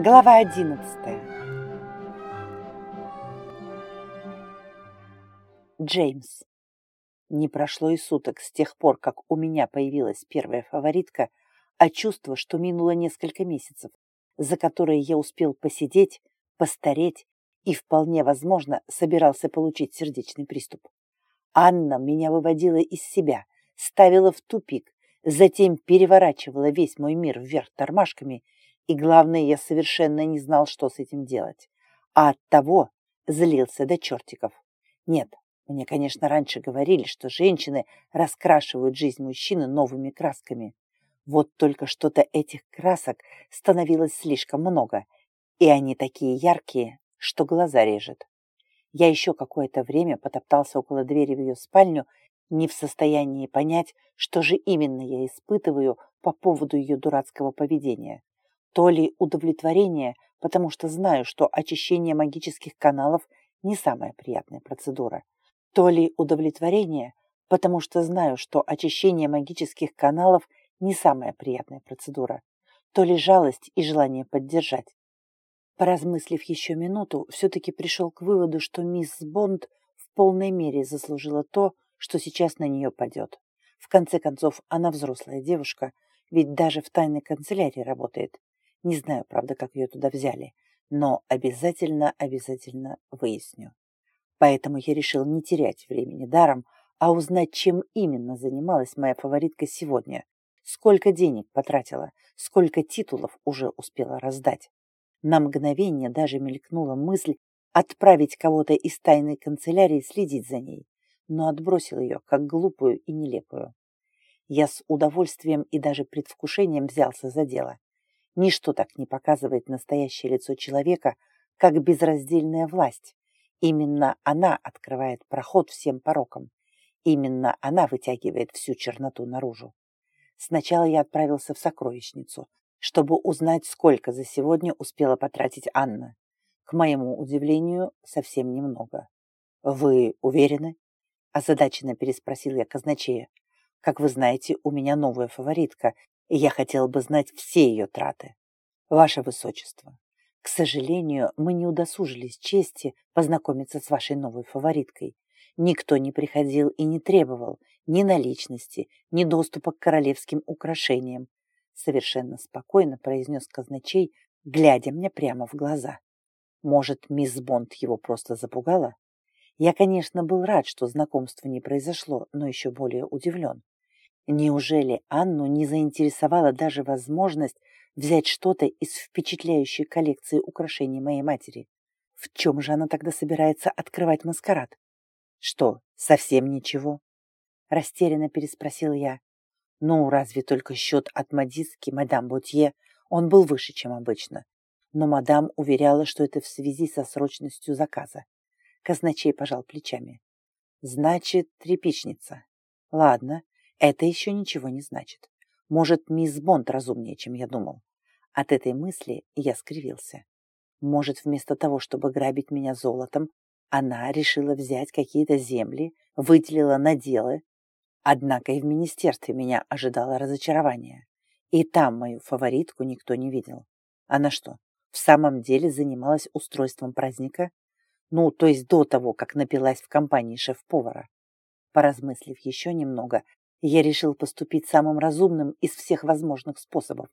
Глава одиннадцатая. Джеймс. Не прошло и суток с тех пор, как у меня появилась первая фаворитка, а чувство, что минуло несколько месяцев, за которые я успел посидеть, постареть и, вполне возможно, собирался получить сердечный приступ. Анна меня выводила из себя, ставила в тупик, затем переворачивала весь мой мир вверх тормашками – и главное, я совершенно не знал, что с этим делать. А от того злился до чертиков. Нет, мне, конечно, раньше говорили, что женщины раскрашивают жизнь мужчины новыми красками. Вот только что-то этих красок становилось слишком много, и они такие яркие, что глаза режет. Я еще какое-то время потоптался около двери в ее спальню, не в состоянии понять, что же именно я испытываю по поводу ее дурацкого поведения то ли удовлетворение, потому что знаю, что очищение магических каналов не самая приятная процедура, то ли удовлетворение, потому что знаю, что очищение магических каналов не самая приятная процедура, то ли жалость и желание поддержать. Поразмыслив еще минуту, все-таки пришел к выводу, что мисс Бонд в полной мере заслужила то, что сейчас на нее падет. В конце концов, она взрослая девушка, ведь даже в тайной канцелярии работает. Не знаю, правда, как ее туда взяли, но обязательно, обязательно выясню. Поэтому я решил не терять времени даром, а узнать, чем именно занималась моя фаворитка сегодня, сколько денег потратила, сколько титулов уже успела раздать. На мгновение даже мелькнула мысль отправить кого-то из тайной канцелярии следить за ней, но отбросил ее, как глупую и нелепую. Я с удовольствием и даже предвкушением взялся за дело. Ничто так не показывает настоящее лицо человека, как безраздельная власть. Именно она открывает проход всем порокам. Именно она вытягивает всю черноту наружу. Сначала я отправился в сокровищницу, чтобы узнать, сколько за сегодня успела потратить Анна. К моему удивлению, совсем немного. «Вы уверены?» – озадаченно переспросил я казначея. «Как вы знаете, у меня новая фаворитка, я хотел бы знать все ее траты. Ваше Высочество, к сожалению, мы не удосужились чести познакомиться с вашей новой фавориткой. Никто не приходил и не требовал ни наличности, ни доступа к королевским украшениям, совершенно спокойно произнес казначей, глядя мне прямо в глаза. Может, мисс Бонд его просто запугала? Я, конечно, был рад, что знакомство не произошло, но еще более удивлен. Неужели Анну не заинтересовала даже возможность взять что-то из впечатляющей коллекции украшений моей матери? В чем же она тогда собирается открывать маскарад? Что, совсем ничего? Растерянно переспросил я. Ну, разве только счет от модистки мадам Ботье, он был выше, чем обычно. Но мадам уверяла, что это в связи со срочностью заказа. Казначей пожал плечами. Значит, тряпичница. Ладно, это еще ничего не значит. Может, мисс Бонд разумнее, чем я думал. От этой мысли я скривился. Может, вместо того, чтобы грабить меня золотом, она решила взять какие-то земли, выделила наделы. Однако и в министерстве меня ожидало разочарование. И там мою фаворитку никто не видел. Она что, в самом деле занималась устройством праздника? Ну, то есть до того, как напилась в компании шеф-повара. Поразмыслив еще немного, я решил поступить самым разумным из всех возможных способов,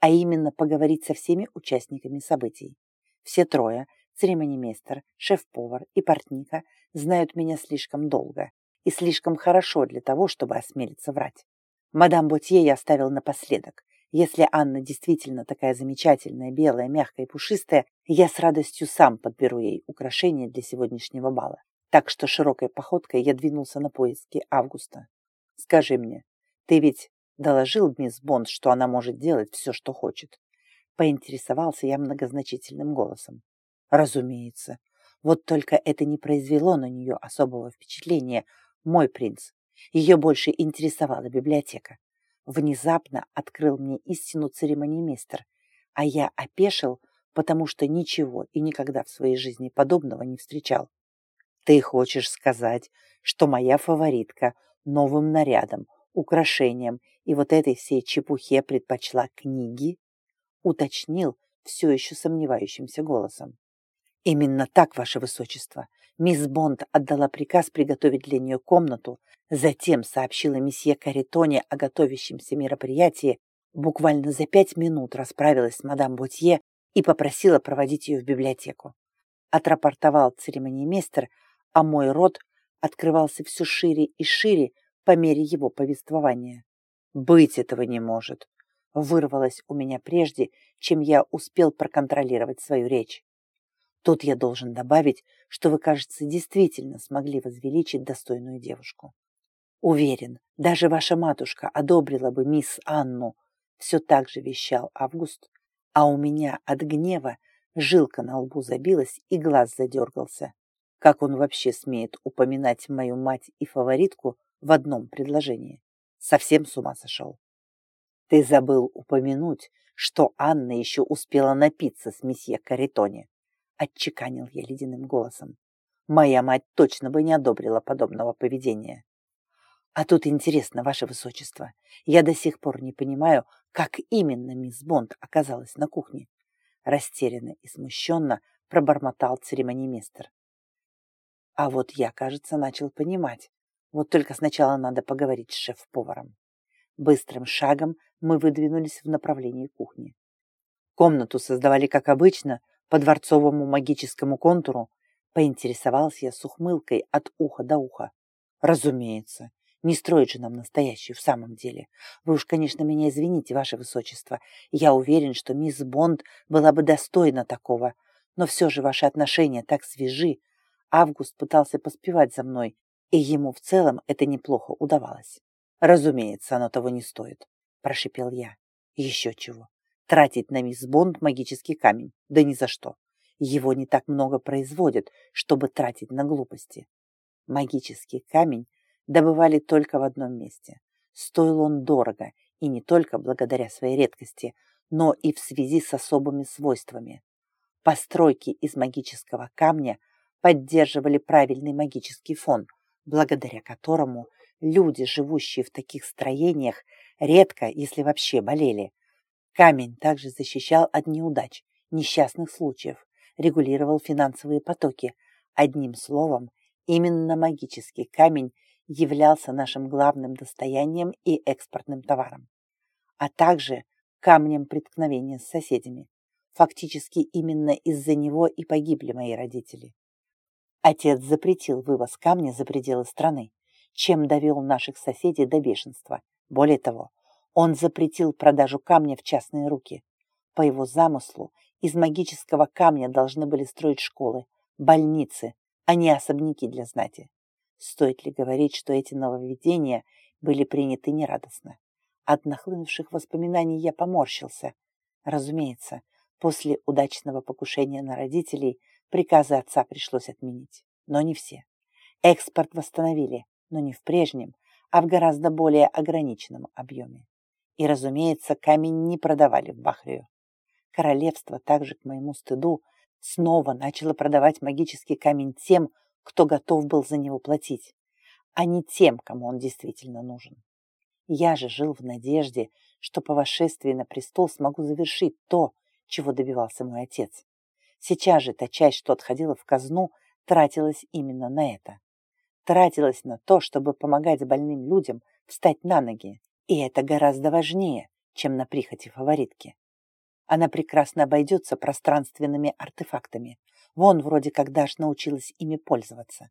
а именно поговорить со всеми участниками событий. Все трое, церемонимейстер, шеф-повар и портника, знают меня слишком долго и слишком хорошо для того, чтобы осмелиться врать. Мадам Ботье я оставил напоследок. Если Анна действительно такая замечательная, белая, мягкая и пушистая, я с радостью сам подберу ей украшения для сегодняшнего бала. Так что широкой походкой я двинулся на поиски Августа. Скажи мне, ты ведь доложил мисс Бонд, что она может делать все, что хочет? Поинтересовался я многозначительным голосом. Разумеется. Вот только это не произвело на нее особого впечатления. Мой принц. Ее больше интересовала библиотека. Внезапно открыл мне истину церемонимейстер, а я опешил, потому что ничего и никогда в своей жизни подобного не встречал. Ты хочешь сказать, что моя фаворитка новым нарядом, украшением и вот этой всей чепухе предпочла книги, уточнил, все еще сомневающимся голосом. «Именно так, Ваше Высочество. Мисс Бонд отдала приказ приготовить для нее комнату, затем сообщила месье Каритоне о готовящемся мероприятии, буквально за пять минут расправилась с мадам Ботье и попросила проводить ее в библиотеку. Отрапортовал церемониймейстер, а мой рот открывался все шире и шире по мере его повествования. «Быть этого не может!» вырвалось у меня прежде, чем я успел проконтролировать свою речь. Тут я должен добавить, что вы, кажется, действительно смогли возвеличить достойную девушку. Уверен, даже ваша матушка одобрила бы мисс Анну, все так же вещал Август, а у меня от гнева жилка на лбу забилась и глаз задергался. Как он вообще смеет упоминать мою мать и фаворитку в одном предложении? Совсем с ума сошел. Ты забыл упомянуть, что Анна еще успела напиться с месье Каритоне. Отчеканил я ледяным голосом. Моя мать точно бы не одобрила подобного поведения. А тут интересно, ваше высочество, я до сих пор не понимаю, как именно мисс Бонд оказалась на кухне. Растерянно и смущенно пробормотал церемонимейстер. А вот я, кажется, начал понимать. Вот только сначала надо поговорить с шеф-поваром. Быстрым шагом мы выдвинулись в направлении кухни. Комнату создавали, как обычно, по дворцовому магическому контуру, поинтересовался я с ухмылкой от уха до уха. Разумеется, не строить же нам настоящую в самом деле. Вы уж, конечно, меня извините, ваше высочество. Я уверен, что мисс Бонд была бы достойна такого. Но все же ваши отношения так свежи. Август пытался поспевать за мной, и ему в целом это неплохо удавалось. Разумеется, оно того не стоит, прошипел я. Еще чего. Тратить на мисс Бонд магический камень? Да ни за что. Его не так много производят, чтобы тратить на глупости. Магический камень добывали только в одном месте. Стоил он дорого, и не только благодаря своей редкости, но и в связи с особыми свойствами. Постройки из магического камня поддерживали правильный магический фон, благодаря которому люди, живущие в таких строениях, редко, если вообще болели, Камень также защищал от неудач, несчастных случаев, регулировал финансовые потоки. Одним словом, именно магический камень являлся нашим главным достоянием и экспортным товаром, а также камнем преткновения с соседями. Фактически именно из-за него и погибли мои родители. Отец запретил вывоз камня за пределы страны, чем довел наших соседей до бешенства. Более того, он запретил продажу камня в частные руки. По его замыслу, из магического камня должны были строить школы, больницы, а не особняки для знати. Стоит ли говорить, что эти нововведения были приняты нерадостно? От нахлынувших воспоминаний я поморщился. Разумеется, после удачного покушения на родителей приказы отца пришлось отменить. Но не все. Экспорт восстановили, но не в прежнем, а в гораздо более ограниченном объеме. И, разумеется, камень не продавали в Бахрию. Королевство, также к моему стыду, снова начало продавать магический камень тем, кто готов был за него платить, а не тем, кому он действительно нужен. Я же жил в надежде, что по восшествии на престол смогу завершить то, чего добивался мой отец. Сейчас же та часть, что отходила в казну, тратилась именно на это. Тратилась на то, чтобы помогать больным людям встать на ноги, и это гораздо важнее, чем на прихоти фаворитки. Она прекрасно обойдется пространственными артефактами. Вон вроде как даже научилась ими пользоваться.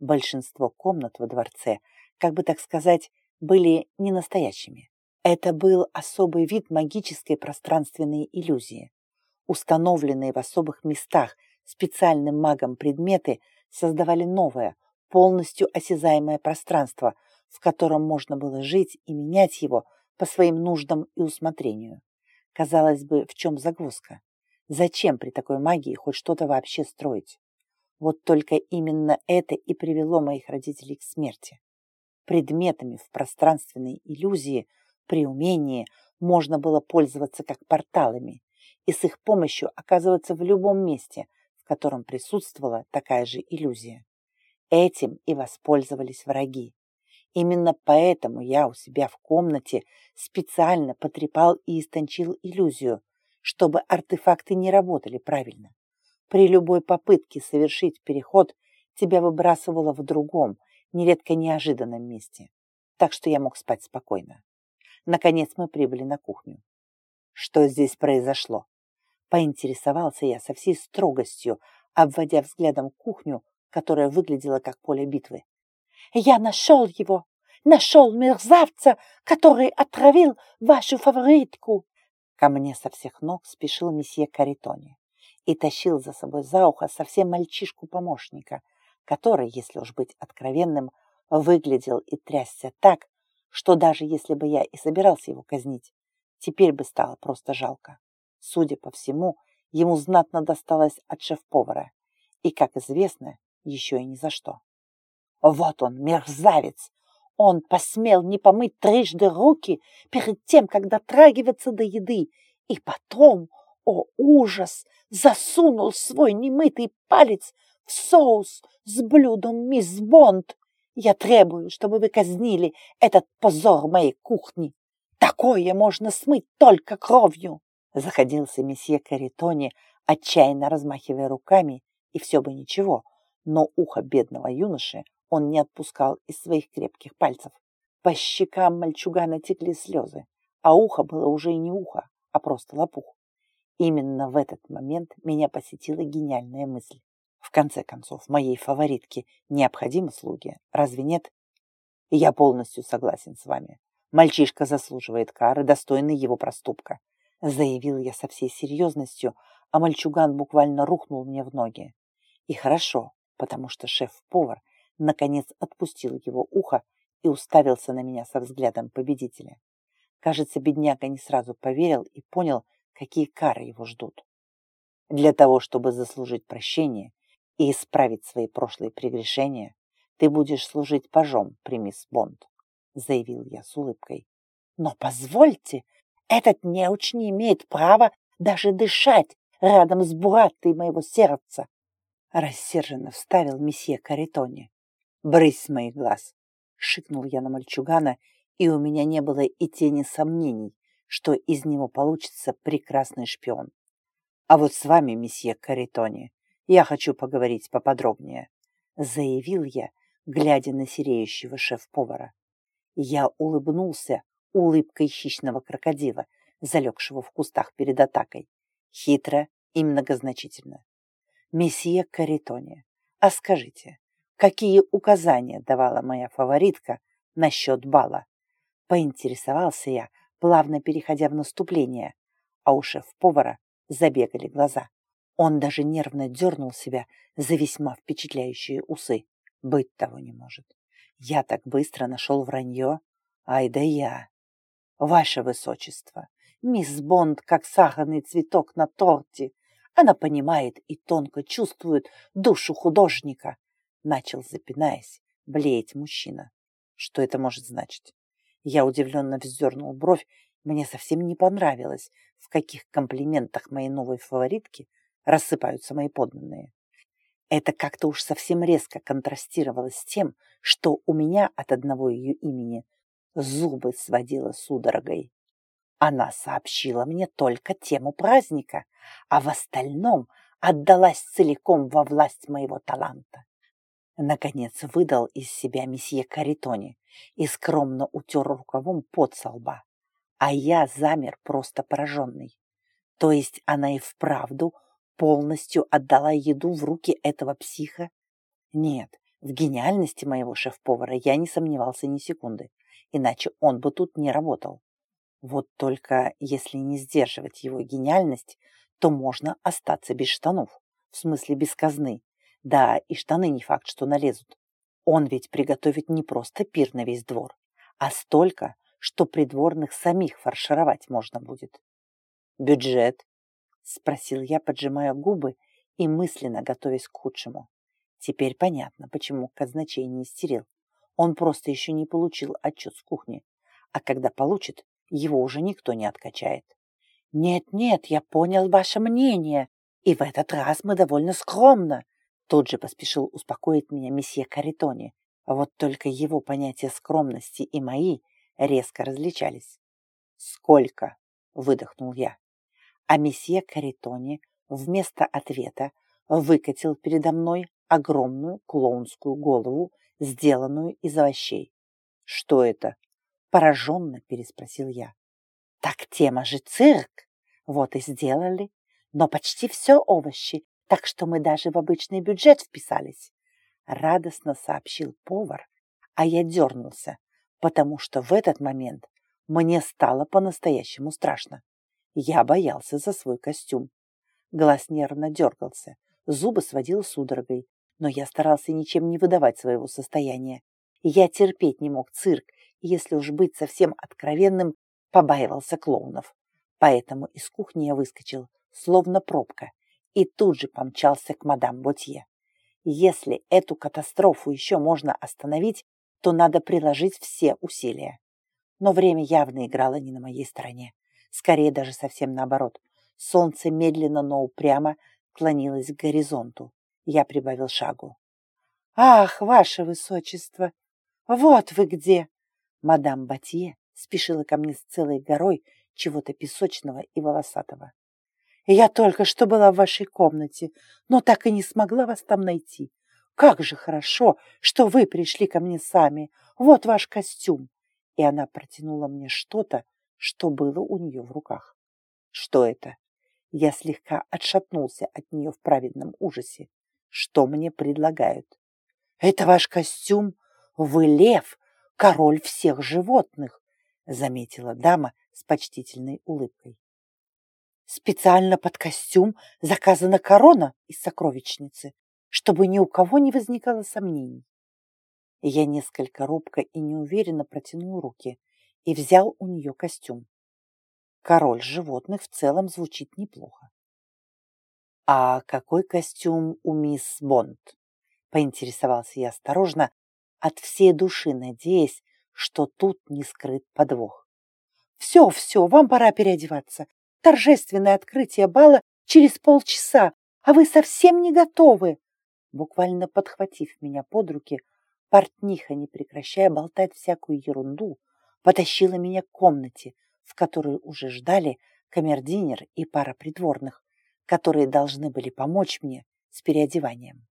Большинство комнат во дворце, как бы так сказать, были не настоящими. Это был особый вид магической пространственной иллюзии. Установленные в особых местах специальным магом предметы создавали новое, полностью осязаемое пространство – в котором можно было жить и менять его по своим нуждам и усмотрению. Казалось бы, в чем загвоздка? Зачем при такой магии хоть что-то вообще строить? Вот только именно это и привело моих родителей к смерти. Предметами в пространственной иллюзии при умении можно было пользоваться как порталами и с их помощью оказываться в любом месте, в котором присутствовала такая же иллюзия. Этим и воспользовались враги. Именно поэтому я у себя в комнате специально потрепал и истончил иллюзию, чтобы артефакты не работали правильно. При любой попытке совершить переход тебя выбрасывало в другом, нередко неожиданном месте. Так что я мог спать спокойно. Наконец мы прибыли на кухню. Что здесь произошло? Поинтересовался я со всей строгостью, обводя взглядом кухню, которая выглядела как поле битвы. «Я нашел его! Нашел мерзавца, который отравил вашу фаворитку!» Ко мне со всех ног спешил месье Каритони и тащил за собой за ухо совсем мальчишку-помощника, который, если уж быть откровенным, выглядел и трясся так, что даже если бы я и собирался его казнить, теперь бы стало просто жалко. Судя по всему, ему знатно досталось от шеф-повара. И, как известно, еще и ни за что. Вот он, мерзавец! Он посмел не помыть трижды руки перед тем, как дотрагиваться до еды, и потом, о ужас, засунул свой немытый палец в соус с блюдом мисс Бонд. Я требую, чтобы вы казнили этот позор моей кухни. Такое можно смыть только кровью. Заходился месье Каритони, отчаянно размахивая руками, и все бы ничего, но ухо бедного юноши он не отпускал из своих крепких пальцев. По щекам мальчугана текли слезы, а ухо было уже и не ухо, а просто лопух. Именно в этот момент меня посетила гениальная мысль. В конце концов, моей фаворитке необходимы слуги, разве нет? я полностью согласен с вами. Мальчишка заслуживает кары, достойной его проступка заявил я со всей серьезностью, а мальчуган буквально рухнул мне в ноги. И хорошо, потому что шеф-повар наконец отпустил его ухо и уставился на меня со взглядом победителя. Кажется, бедняга не сразу поверил и понял, какие кары его ждут. Для того, чтобы заслужить прощение и исправить свои прошлые прегрешения, ты будешь служить пажом при Бонд, заявил я с улыбкой. Но позвольте, этот неуч не имеет права даже дышать рядом с бураттой моего сердца. Рассерженно вставил месье Каритони. «Брысь с моих глаз!» — шикнул я на мальчугана, и у меня не было и тени сомнений, что из него получится прекрасный шпион. «А вот с вами, месье Каритони, я хочу поговорить поподробнее», — заявил я, глядя на сереющего шеф-повара. Я улыбнулся, улыбкой хищного крокодила, залегшего в кустах перед атакой. Хитро и многозначительно. «Месье Каритоне, а скажите, какие указания давала моя фаворитка насчет бала?» Поинтересовался я, плавно переходя в наступление, а у шеф-повара забегали глаза. Он даже нервно дернул себя за весьма впечатляющие усы. Быть того не может. Я так быстро нашел вранье. Ай да я. Ваше Высочество, мисс Бонд как сахарный цветок на торте. Она понимает и тонко чувствует душу художника. Начал, запинаясь, блеять мужчина. Что это может значить? Я удивленно вздернул бровь. Мне совсем не понравилось, в каких комплиментах моей новой фаворитки рассыпаются мои подданные. Это как-то уж совсем резко контрастировало с тем, что у меня от одного ее имени зубы сводила судорогой. Она сообщила мне только тему праздника, а в остальном отдалась целиком во власть моего таланта. Наконец выдал из себя месье Каритони и скромно утер рукавом под со лба. А я замер просто пораженный. То есть она и вправду полностью отдала еду в руки этого психа? Нет, в гениальности моего шеф-повара я не сомневался ни секунды иначе он бы тут не работал. Вот только если не сдерживать его гениальность, то можно остаться без штанов, в смысле без казны. Да, и штаны не факт, что налезут. Он ведь приготовит не просто пир на весь двор, а столько, что придворных самих фаршировать можно будет. «Бюджет?» — спросил я, поджимая губы и мысленно готовясь к худшему. Теперь понятно, почему казначей не истерил. Он просто еще не получил отчет с кухни. А когда получит, его уже никто не откачает. «Нет-нет, я понял ваше мнение, и в этот раз мы довольно скромно», тут же поспешил успокоить меня месье Каритони. Вот только его понятия скромности и мои резко различались. «Сколько?» — выдохнул я. а месье Каритони вместо ответа выкатил передо мной огромную клоунскую голову, сделанную из овощей. «Что это?» – пораженно переспросил я. «Так тема же цирк! Вот и сделали. Но почти все овощи, так что мы даже в обычный бюджет вписались», – радостно сообщил повар, а я дернулся, потому что в этот момент мне стало по-настоящему страшно. Я боялся за свой костюм. Глаз нервно дергался, зубы сводил судорогой, но я старался ничем не выдавать своего состояния. Я терпеть не мог цирк, и, если уж быть совсем откровенным, побаивался клоунов. Поэтому из кухни я выскочил, словно пробка, и тут же помчался к мадам Ботье. Если эту катастрофу еще можно остановить, то надо приложить все усилия. Но время явно играло не на моей стороне. Скорее даже совсем наоборот. Солнце медленно, но упрямо клонилось к горизонту. Я прибавил шагу. «Ах, ваше высочество! Вот вы где!» Мадам Батье спешила ко мне с целой горой чего-то песочного и волосатого. «Я только что была в вашей комнате, но так и не смогла вас там найти. Как же хорошо, что вы пришли ко мне сами. Вот ваш костюм!» И она протянула мне что-то, что было у нее в руках. «Что это?» Я слегка отшатнулся от нее в праведном ужасе что мне предлагают. «Это ваш костюм? Вы лев, король всех животных», заметила дама с почтительной улыбкой. «Специально под костюм заказана корона из сокровищницы, чтобы ни у кого не возникало сомнений». Я несколько робко и неуверенно протянул руки и взял у нее костюм. Король животных в целом звучит неплохо. «А какой костюм у мисс Бонд?» — поинтересовался я осторожно, от всей души надеясь, что тут не скрыт подвох. «Все, все, вам пора переодеваться. Торжественное открытие бала через полчаса, а вы совсем не готовы!» Буквально подхватив меня под руки, портниха, не прекращая болтать всякую ерунду, потащила меня к комнате, в которой уже ждали камердинер и пара придворных, которые должны были помочь мне с переодеванием.